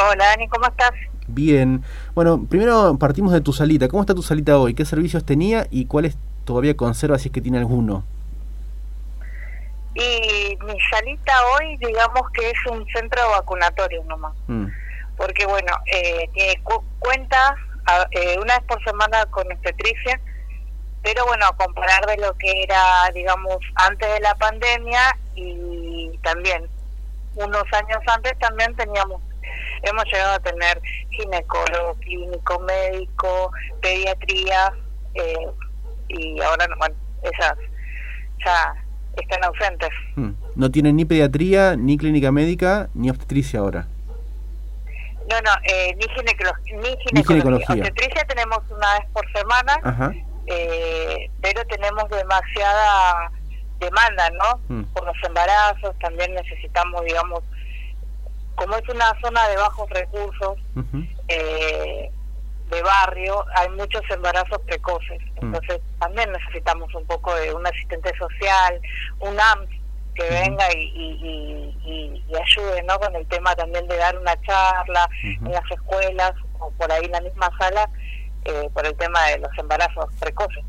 Hola Dani, ¿cómo estás? Bien. Bueno, primero partimos de tu salita. ¿Cómo está tu salita hoy? ¿Qué servicios tenía y cuáles todavía conserva si es que tiene alguno? Y mi salita hoy, digamos que es un centro vacunatorio nomás. Mm. Porque bueno, eh, tiene cuenta eh, una vez por semana con obstetricia, pero bueno, a comparar de lo que era, digamos, antes de la pandemia y también unos años antes también teníamos hemos llegado a tener ginecólogo, clínico, médico, pediatría, eh, y ahora, bueno, esas ya están ausentes. Hmm. ¿No tienen ni pediatría, ni clínica médica, ni obstetricia ahora? No, no, eh, ni, ni, ginecología. Obstetricia tenemos una vez por semana, eh, pero tenemos demasiada demanda, ¿no? Hmm. Por los embarazos, también necesitamos, digamos, como es una zona de bajos recursos, eh, de barrio, hay muchos embarazos precoces. Mm. Entonces también necesitamos un poco de un asistente social, un AMS que venga y, ayude ¿no? con el tema también de dar una charla en las escuelas o por ahí en la misma sala eh, por el tema de los embarazos precoces.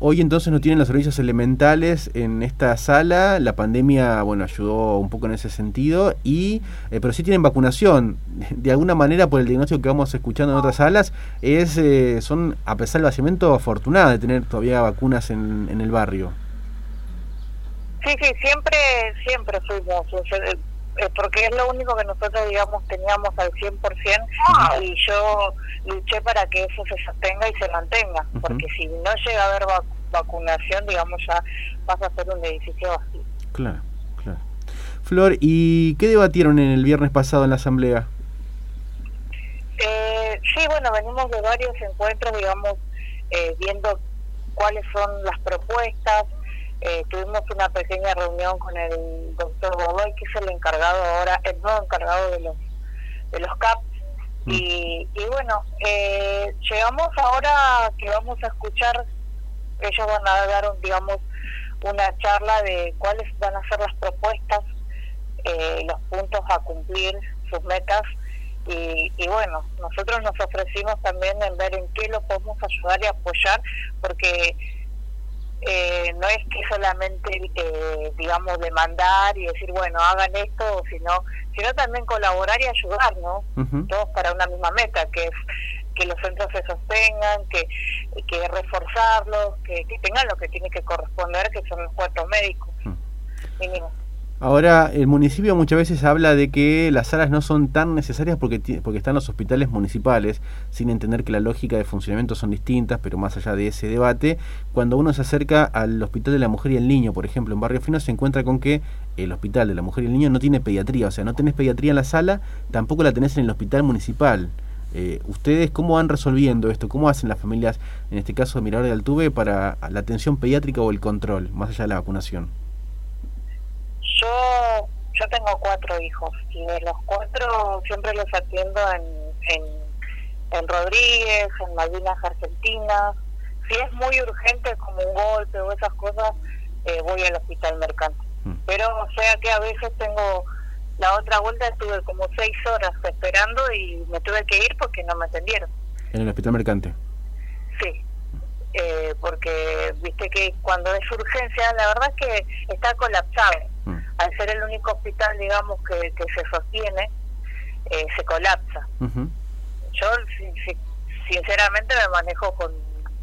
Hoy entonces no tienen los servicios elementales en esta sala, la pandemia bueno ayudó un poco en ese sentido, y eh, pero sí tienen vacunación. De alguna manera, por el diagnóstico que vamos escuchando en otras salas, es eh, son, a pesar del vaciamiento, afortunadas de tener todavía vacunas en, en el barrio. Sí, sí, siempre, siempre fuimos, eh, porque es lo único que nosotros, digamos, teníamos al 100% y yo luché para que eso se sostenga y se mantenga, porque si no llega a haber vacunación, digamos, ya pasa a ser un edificio vacío. Claro, claro. Flor, ¿y qué debatieron en el viernes pasado en la Asamblea? Eh, sí, bueno, venimos de varios encuentros, digamos, eh, viendo cuáles son las propuestas, eh, tuvimos una pequeña reunión con el doctor Godoy, que es el encargado ahora, el nuevo encargado de los, de los CAP. Mm. Y, y bueno, eh, llegamos ahora que vamos a escuchar, ellos van a dar, digamos, una charla de cuáles van a ser las propuestas, eh, los puntos a cumplir, sus metas. Y, y, bueno, nosotros nos ofrecimos también en ver en qué lo podemos ayudar y apoyar, porque eh, no es que solamente, eh, digamos, demandar y decir, bueno, hagan esto, sino, sino también colaborar y ayudar, ¿no? Todos para una misma meta, que es que los centros se sostengan, que, que reforzarlos, que, que tengan lo que tiene que corresponder, que son los cuatro médicos, mínimo. Ahora, el municipio muchas veces habla de que las salas no son tan necesarias porque, porque están los hospitales municipales, sin entender que la lógica de funcionamiento son distintas, pero más allá de ese debate, cuando uno se acerca al Hospital de la Mujer y el Niño, por ejemplo, en Barrio Fino, se encuentra con que el Hospital de la Mujer y el Niño no tiene pediatría, o sea, no tenés pediatría en la sala, tampoco la tenés en el hospital municipal. Eh, ¿Ustedes cómo van resolviendo esto? ¿Cómo hacen las familias, en este caso de Mirador de para la atención pediátrica o el control, más allá de la vacunación? Yo yo tengo cuatro hijos y de los cuatro siempre los atiendo en, en, en Rodríguez, en Malvinas Argentinas. Si es muy urgente como un golpe o esas cosas, eh, voy al hospital mercante. Mm. Pero o sea que a veces tengo la otra vuelta estuve como seis horas esperando y me tuve que ir porque no me atendieron. ¿En el hospital mercante? Sí, eh, porque viste que cuando es urgencia, la verdad es que está colapsado. Al ser el único hospital, digamos, que, que se sostiene, eh, se colapsa. Yo, sinceramente, me manejo con,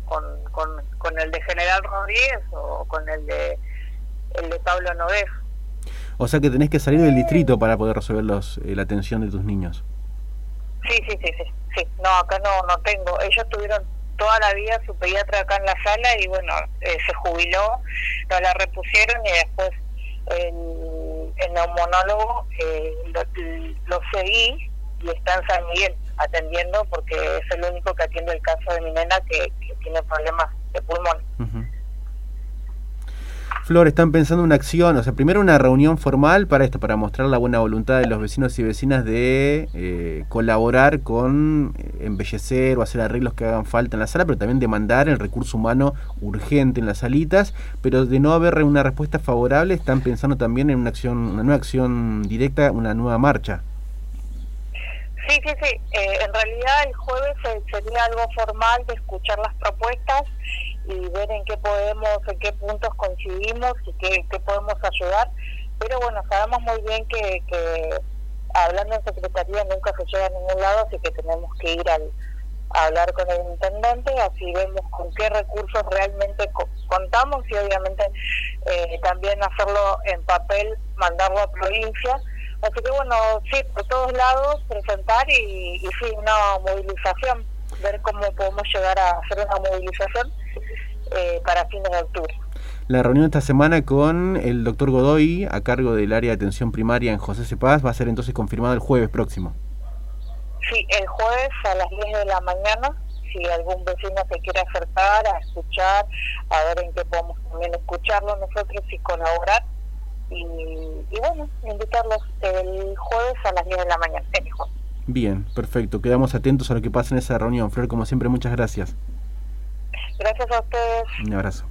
con, con, el de General Rodríguez o con el de, el de Pablo Noves. O sea que tenés que salir del distrito para poder resolver los, eh, la atención de tus niños. Sí, sí, sí, sí, sí. No, acá no, no tengo. Ellos tuvieron toda la vida su pediatra acá en la sala y bueno, eh, se jubiló, no la repusieron y después el, el neumonólogo eh, lo, seguí y está en San Miguel atendiendo porque es el único que atiende el caso de mi nena que, tiene problemas de pulmón. Flor, están pensando una acción, o sea, primero una reunión formal para esto, para mostrar la buena voluntad de los vecinos y vecinas de eh, colaborar con eh, embellecer o hacer arreglos que hagan falta en la sala, pero también demandar el recurso humano urgente en las salitas, pero de no haber una respuesta favorable, están pensando también en una acción, una nueva acción directa, una nueva marcha. Sí, sí, sí. Eh, en realidad el jueves sería algo formal de escuchar las propuestas y ver en qué podemos, en qué puntos coincidimos y qué, qué podemos ayudar. Pero bueno, sabemos muy bien que, que hablando en secretaría nunca se llega a ningún lado, así que tenemos que ir al, a hablar con el intendente, así vemos con qué recursos realmente contamos y obviamente eh, también hacerlo en papel, mandarlo a provincia Así que bueno, sí, por todos lados presentar y, y sí, una movilización, ver cómo podemos llegar a hacer una movilización eh, para fines de octubre. La reunión esta semana con el doctor Godoy, a cargo del área de atención primaria en José Cepaz, va a ser entonces confirmada el jueves próximo. Sí, el jueves a las 10 de la mañana, si algún vecino se quiere acercar a escuchar, a ver en qué podemos también escucharlo nosotros y colaborar, y, bueno, invitarlos el jueves a las 10 de la mañana, Bien, perfecto. Quedamos atentos a lo que pasa en esa reunión. Flor, como siempre, muchas gracias. Gracias a ustedes. Un abrazo.